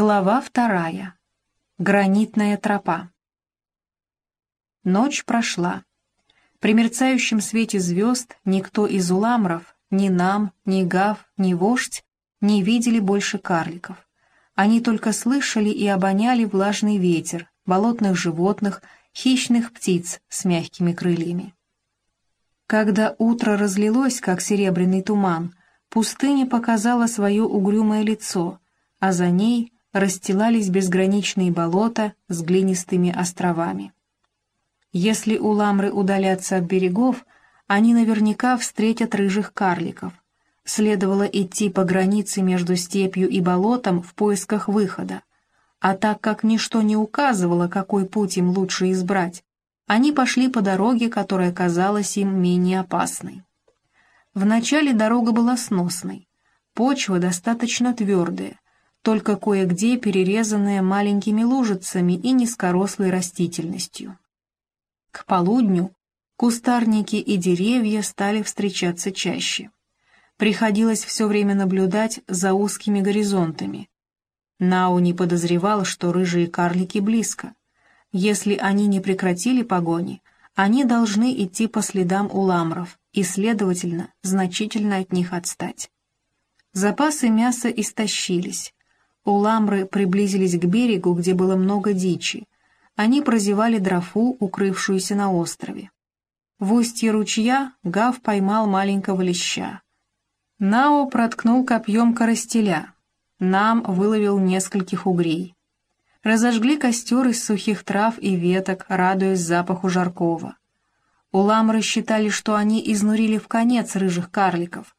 Глава вторая. Гранитная тропа. Ночь прошла. При мерцающем свете звезд никто из уламров, ни нам, ни гав, ни вождь, не видели больше карликов. Они только слышали и обоняли влажный ветер, болотных животных, хищных птиц с мягкими крыльями. Когда утро разлилось, как серебряный туман, пустыня показала свое угрюмое лицо, а за ней расстилались безграничные болота с глинистыми островами. Если у ламры удалятся от берегов, они наверняка встретят рыжих карликов. Следовало идти по границе между степью и болотом в поисках выхода. А так как ничто не указывало, какой путь им лучше избрать, они пошли по дороге, которая казалась им менее опасной. Вначале дорога была сносной, почва достаточно твердая, только кое-где перерезанная маленькими лужицами и низкорослой растительностью. К полудню кустарники и деревья стали встречаться чаще. Приходилось все время наблюдать за узкими горизонтами. Нау не подозревал, что рыжие карлики близко. Если они не прекратили погони, они должны идти по следам уламров и, следовательно, значительно от них отстать. Запасы мяса истощились, Уламры приблизились к берегу, где было много дичи. Они прозевали дрофу, укрывшуюся на острове. В устье ручья Гав поймал маленького леща. Нао проткнул копьем коростеля. Нам выловил нескольких угрей. Разожгли костер из сухих трав и веток, радуясь запаху жаркого. Уламры считали, что они изнурили в конец рыжих карликов.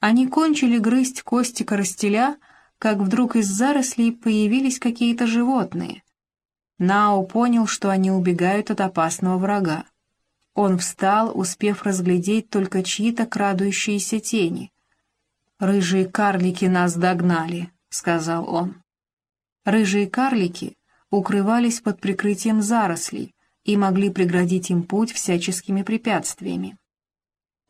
Они кончили грызть кости коростеля, как вдруг из зарослей появились какие-то животные. Нао понял, что они убегают от опасного врага. Он встал, успев разглядеть только чьи-то крадущиеся тени. «Рыжие карлики нас догнали», — сказал он. Рыжие карлики укрывались под прикрытием зарослей и могли преградить им путь всяческими препятствиями.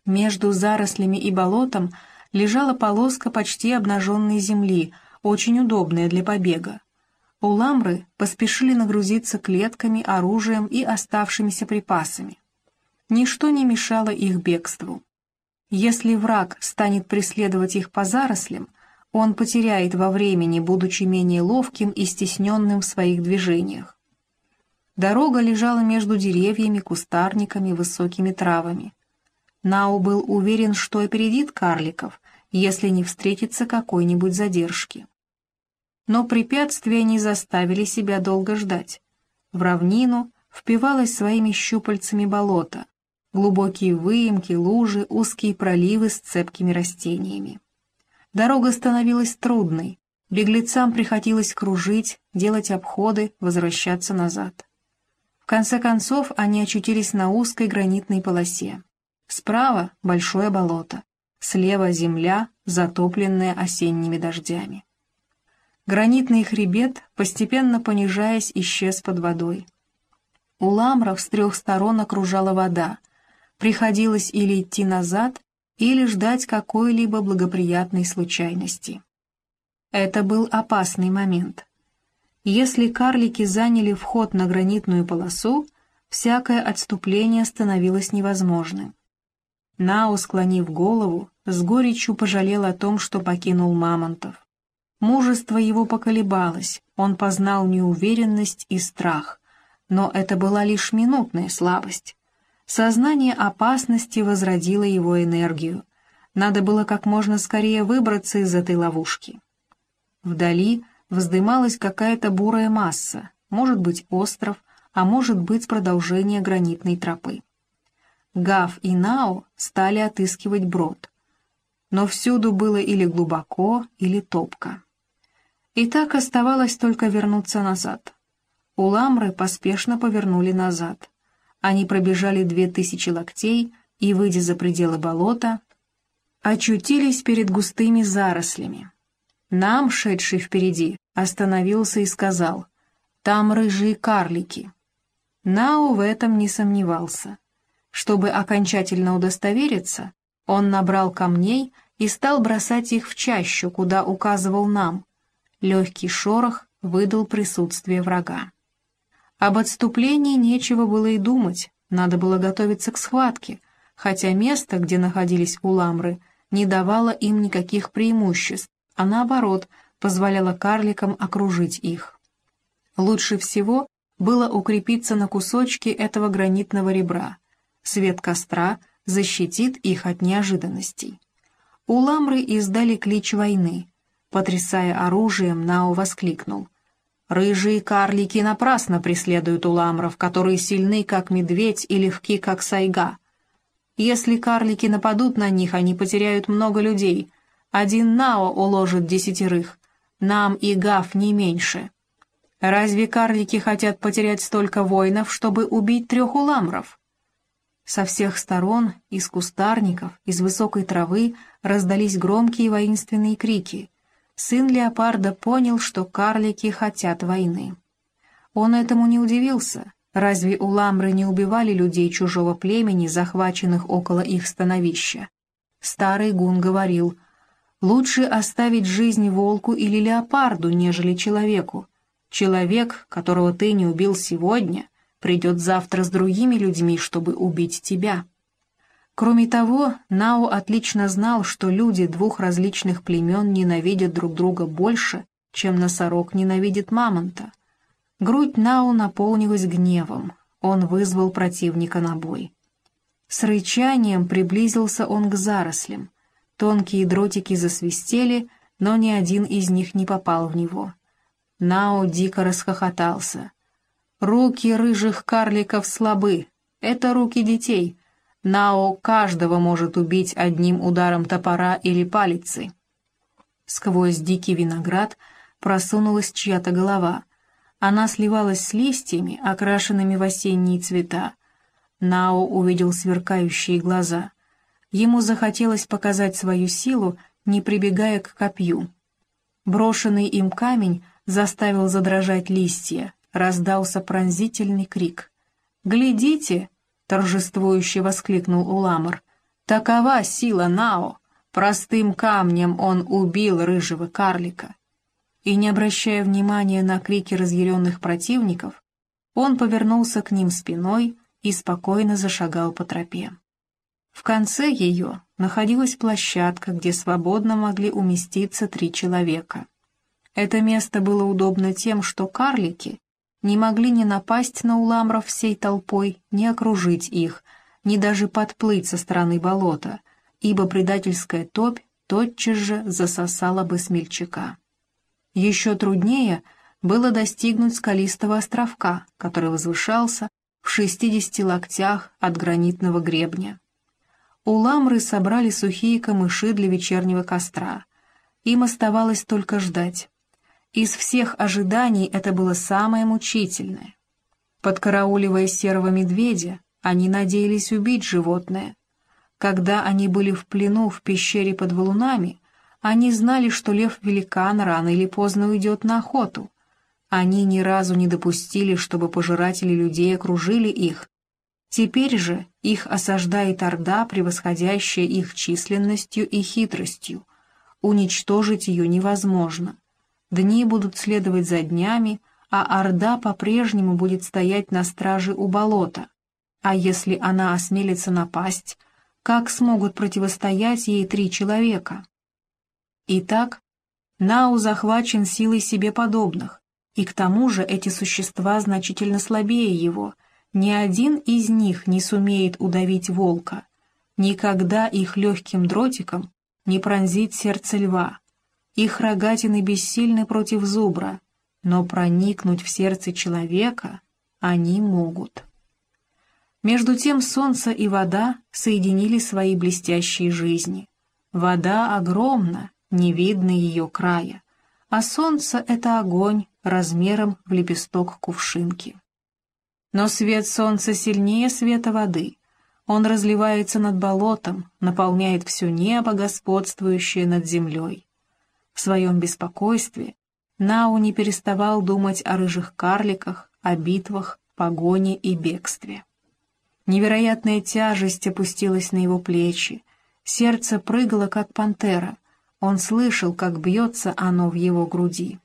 Между зарослями и болотом лежала полоска почти обнаженной земли, очень удобная для побега. Уламры поспешили нагрузиться клетками, оружием и оставшимися припасами. Ничто не мешало их бегству. Если враг станет преследовать их по зарослям, он потеряет во времени, будучи менее ловким и стесненным в своих движениях. Дорога лежала между деревьями, кустарниками, высокими травами. Нау был уверен, что опередит карликов, если не встретится какой-нибудь задержки. Но препятствия не заставили себя долго ждать. В равнину впивалось своими щупальцами болото, глубокие выемки, лужи, узкие проливы с цепкими растениями. Дорога становилась трудной, беглецам приходилось кружить, делать обходы, возвращаться назад. В конце концов они очутились на узкой гранитной полосе. Справа — большое болото, слева — земля, затопленная осенними дождями. Гранитный хребет, постепенно понижаясь, исчез под водой. У ламров с трех сторон окружала вода. Приходилось или идти назад, или ждать какой-либо благоприятной случайности. Это был опасный момент. Если карлики заняли вход на гранитную полосу, всякое отступление становилось невозможным. Нао, склонив голову, с горечью пожалел о том, что покинул Мамонтов. Мужество его поколебалось, он познал неуверенность и страх, но это была лишь минутная слабость. Сознание опасности возродило его энергию. Надо было как можно скорее выбраться из этой ловушки. Вдали вздымалась какая-то бурая масса, может быть остров, а может быть продолжение гранитной тропы. Гав и Нао стали отыскивать брод. Но всюду было или глубоко, или топко. И так оставалось только вернуться назад. Уламры поспешно повернули назад. Они пробежали две тысячи локтей и, выйдя за пределы болота, очутились перед густыми зарослями. Нам, шедший впереди, остановился и сказал, «Там рыжие карлики». Нау в этом не сомневался. Чтобы окончательно удостовериться, он набрал камней и стал бросать их в чащу, куда указывал нам. Легкий шорох выдал присутствие врага. Об отступлении нечего было и думать, надо было готовиться к схватке, хотя место, где находились уламры, не давало им никаких преимуществ, а наоборот, позволяло карликам окружить их. Лучше всего было укрепиться на кусочке этого гранитного ребра. Свет костра защитит их от неожиданностей. Уламры издали клич войны. Потрясая оружием, Нао воскликнул. «Рыжие карлики напрасно преследуют уламров, которые сильны, как медведь, и легки, как сайга. Если карлики нападут на них, они потеряют много людей. Один Нао уложит десятерых. Нам и Гав не меньше». Разве карлики хотят потерять столько воинов, чтобы убить трех уламров? Со всех сторон, из кустарников, из высокой травы раздались громкие воинственные крики. Сын леопарда понял, что карлики хотят войны. Он этому не удивился. Разве уламры не убивали людей чужого племени, захваченных около их становища? Старый гун говорил, «Лучше оставить жизнь волку или леопарду, нежели человеку, Человек, которого ты не убил сегодня, придет завтра с другими людьми, чтобы убить тебя. Кроме того, Нао отлично знал, что люди двух различных племен ненавидят друг друга больше, чем носорог ненавидит мамонта. Грудь Нао наполнилась гневом, он вызвал противника на бой. С рычанием приблизился он к зарослям. Тонкие дротики засвистели, но ни один из них не попал в него. Нао дико расхохотался. «Руки рыжих карликов слабы. Это руки детей. Нао каждого может убить одним ударом топора или палицы». Сквозь дикий виноград просунулась чья-то голова. Она сливалась с листьями, окрашенными в осенние цвета. Нао увидел сверкающие глаза. Ему захотелось показать свою силу, не прибегая к копью. Брошенный им камень заставил задрожать листья, раздался пронзительный крик. «Глядите!» — торжествующе воскликнул Уламар. «Такова сила Нао! Простым камнем он убил рыжего карлика!» И, не обращая внимания на крики разъяренных противников, он повернулся к ним спиной и спокойно зашагал по тропе. В конце ее находилась площадка, где свободно могли уместиться три человека. Это место было удобно тем, что карлики не могли ни напасть на уламров всей толпой, ни окружить их, ни даже подплыть со стороны болота, ибо предательская топь тотчас же засосала бы смельчака. Еще труднее было достигнуть скалистого островка, который возвышался в шестидесяти локтях от гранитного гребня. Уламры собрали сухие камыши для вечернего костра. Им оставалось только ждать. Из всех ожиданий это было самое мучительное. Подкарауливая серого медведя, они надеялись убить животное. Когда они были в плену в пещере под валунами, они знали, что лев-великан рано или поздно уйдет на охоту. Они ни разу не допустили, чтобы пожиратели людей окружили их. Теперь же их осаждает орда, превосходящая их численностью и хитростью. Уничтожить ее невозможно. Дни будут следовать за днями, а Орда по-прежнему будет стоять на страже у болота. А если она осмелится напасть, как смогут противостоять ей три человека? Итак, Нау захвачен силой себе подобных, и к тому же эти существа значительно слабее его. Ни один из них не сумеет удавить волка. Никогда их легким дротиком не пронзит сердце льва. Их рогатины бессильны против зубра, но проникнуть в сердце человека они могут. Между тем солнце и вода соединили свои блестящие жизни. Вода огромна, не видно ее края, а солнце — это огонь размером в лепесток кувшинки. Но свет солнца сильнее света воды. Он разливается над болотом, наполняет все небо, господствующее над землей. В своем беспокойстве Нау не переставал думать о рыжих карликах, о битвах, погоне и бегстве. Невероятная тяжесть опустилась на его плечи, сердце прыгало, как пантера, он слышал, как бьется оно в его груди.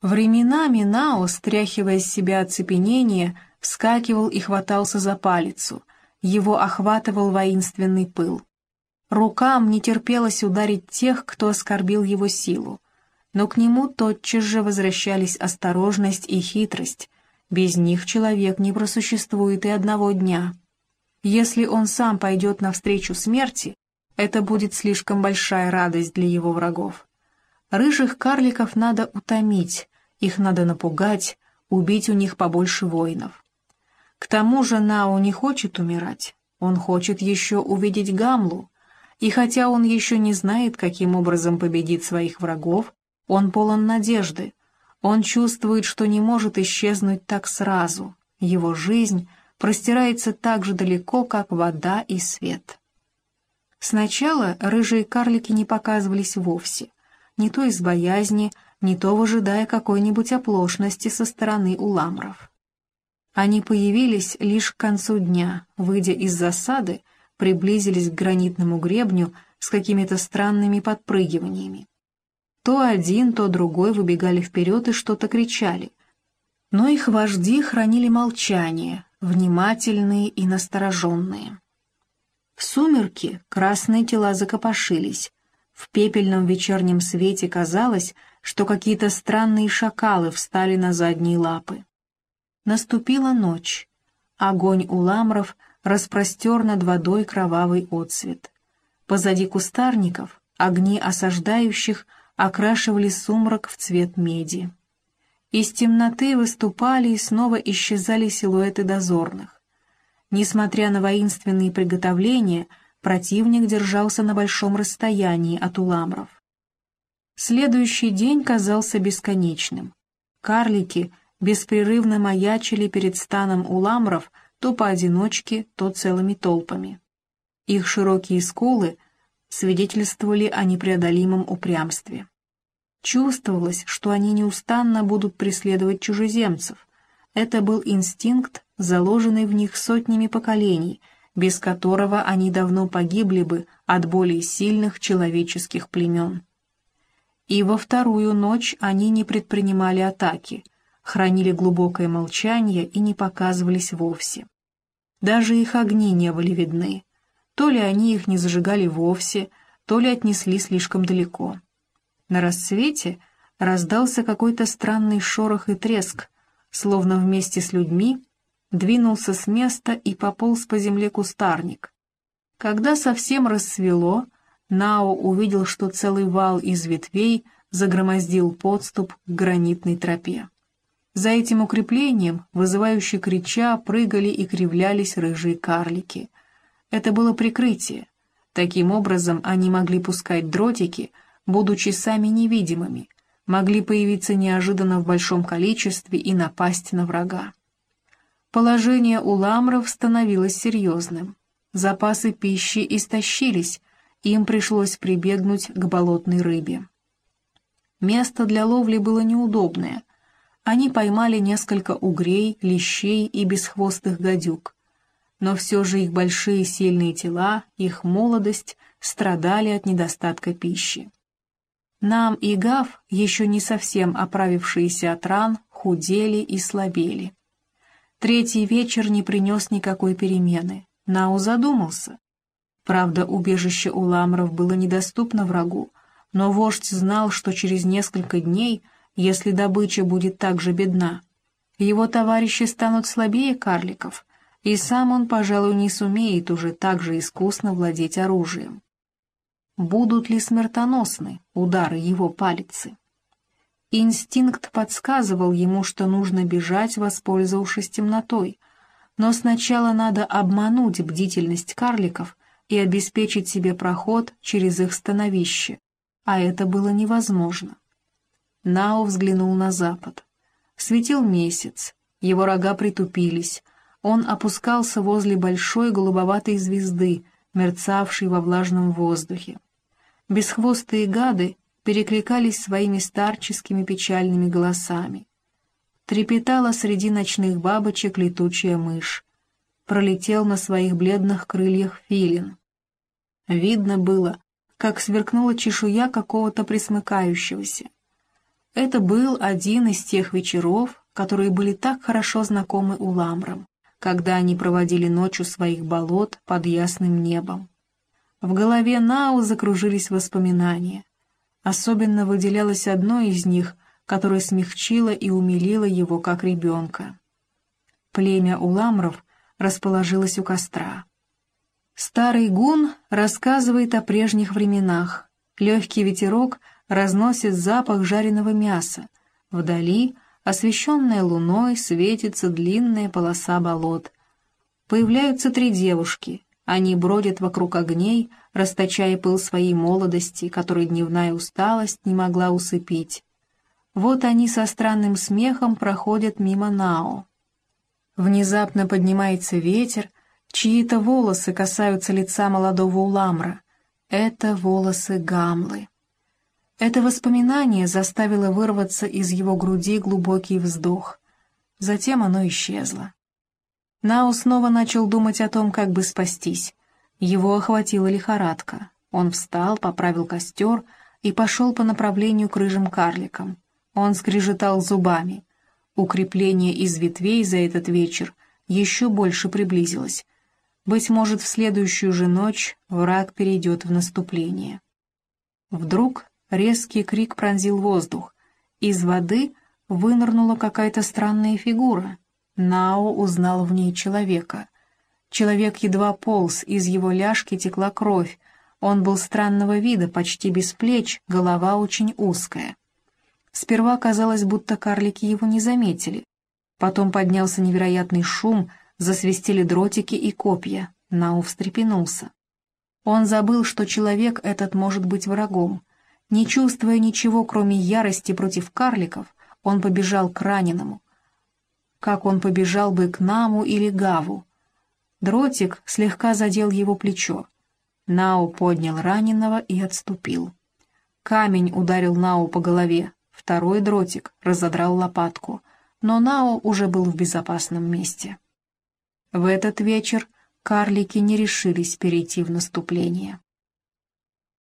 Временами Нао, стряхивая с себя оцепенение, вскакивал и хватался за палицу. Его охватывал воинственный пыл. Рукам не терпелось ударить тех, кто оскорбил его силу. Но к нему тотчас же возвращались осторожность и хитрость. Без них человек не просуществует и одного дня. Если он сам пойдет навстречу смерти, это будет слишком большая радость для его врагов. Рыжих карликов надо утомить, их надо напугать, убить у них побольше воинов. К тому же Нао не хочет умирать, он хочет еще увидеть Гамлу, и хотя он еще не знает, каким образом победит своих врагов, он полон надежды, он чувствует, что не может исчезнуть так сразу, его жизнь простирается так же далеко, как вода и свет. Сначала рыжие карлики не показывались вовсе — не то из боязни, не то выжидая какой-нибудь оплошности со стороны уламров. Они появились лишь к концу дня, выйдя из засады, приблизились к гранитному гребню с какими-то странными подпрыгиваниями. То один, то другой выбегали вперед и что-то кричали. Но их вожди хранили молчание, внимательные и настороженные. В сумерки красные тела закопошились, в пепельном вечернем свете казалось, что какие-то странные шакалы встали на задние лапы. Наступила ночь. Огонь у ламров распростер над водой кровавый отсвет. Позади кустарников огни осаждающих окрашивали сумрак в цвет меди. Из темноты выступали и снова исчезали силуэты дозорных. Несмотря на воинственные приготовления, противник держался на большом расстоянии от уламров. Следующий день казался бесконечным. Карлики беспрерывно маячили перед станом уламров то поодиночке, то целыми толпами. Их широкие скулы свидетельствовали о непреодолимом упрямстве. Чувствовалось, что они неустанно будут преследовать чужеземцев. Это был инстинкт, заложенный в них сотнями поколений — без которого они давно погибли бы от более сильных человеческих племен. И во вторую ночь они не предпринимали атаки, хранили глубокое молчание и не показывались вовсе. Даже их огни не были видны. То ли они их не зажигали вовсе, то ли отнесли слишком далеко. На рассвете раздался какой-то странный шорох и треск, словно вместе с людьми двинулся с места и пополз по земле кустарник. Когда совсем рассвело, Нао увидел, что целый вал из ветвей загромоздил подступ к гранитной тропе. За этим укреплением, вызывающе крича, прыгали и кривлялись рыжие карлики. Это было прикрытие. Таким образом они могли пускать дротики, будучи сами невидимыми, могли появиться неожиданно в большом количестве и напасть на врага. Положение у ламров становилось серьезным. Запасы пищи истощились, им пришлось прибегнуть к болотной рыбе. Место для ловли было неудобное. Они поймали несколько угрей, лещей и бесхвостых гадюк. Но все же их большие сильные тела, их молодость страдали от недостатка пищи. Нам и Гав, еще не совсем оправившиеся от ран, худели и слабели. Третий вечер не принес никакой перемены. Нау задумался. Правда, убежище у ламров было недоступно врагу, но вождь знал, что через несколько дней, если добыча будет так же бедна, его товарищи станут слабее карликов, и сам он, пожалуй, не сумеет уже так же искусно владеть оружием. Будут ли смертоносны удары его палицы? Инстинкт подсказывал ему, что нужно бежать, воспользовавшись темнотой, но сначала надо обмануть бдительность карликов и обеспечить себе проход через их становище, а это было невозможно. Нао взглянул на запад. Светил месяц, его рога притупились, он опускался возле большой голубоватой звезды, мерцавшей во влажном воздухе. Бесхвостые гады перекликались своими старческими печальными голосами. Трепетала среди ночных бабочек летучая мышь. Пролетел на своих бледных крыльях филин. Видно было, как сверкнула чешуя какого-то присмыкающегося. Это был один из тех вечеров, которые были так хорошо знакомы уламрам, когда они проводили ночь у своих болот под ясным небом. В голове Нау закружились воспоминания. Особенно выделялось одно из них, которое смягчило и умилило его как ребенка. Племя уламров расположилось у костра. Старый гун рассказывает о прежних временах. Легкий ветерок разносит запах жареного мяса. Вдали, освещенная луной, светится длинная полоса болот. Появляются три девушки. Они бродят вокруг огней, расточая пыл своей молодости, которой дневная усталость не могла усыпить. Вот они со странным смехом проходят мимо Нао. Внезапно поднимается ветер, чьи-то волосы касаются лица молодого уламра. Это волосы Гамлы. Это воспоминание заставило вырваться из его груди глубокий вздох. Затем оно исчезло. Нау снова начал думать о том, как бы спастись. Его охватила лихорадка. Он встал, поправил костер и пошел по направлению к рыжим карликам. Он скрежетал зубами. Укрепление из ветвей за этот вечер еще больше приблизилось. Быть может, в следующую же ночь враг перейдет в наступление. Вдруг Резкий крик пронзил воздух. Из воды вынырнула какая-то странная фигура. Нао узнал в ней человека. Человек едва полз, из его ляжки текла кровь. Он был странного вида, почти без плеч, голова очень узкая. Сперва казалось, будто карлики его не заметили. Потом поднялся невероятный шум, засвистели дротики и копья. Нау встрепенулся. Он забыл, что человек этот может быть врагом. Не чувствуя ничего, кроме ярости против карликов, он побежал к раненому. Как он побежал бы к Наму или Гаву? Дротик слегка задел его плечо. Нау поднял раненого и отступил. Камень ударил Нау по голове, второй дротик разодрал лопатку, но Нау уже был в безопасном месте. В этот вечер карлики не решились перейти в наступление.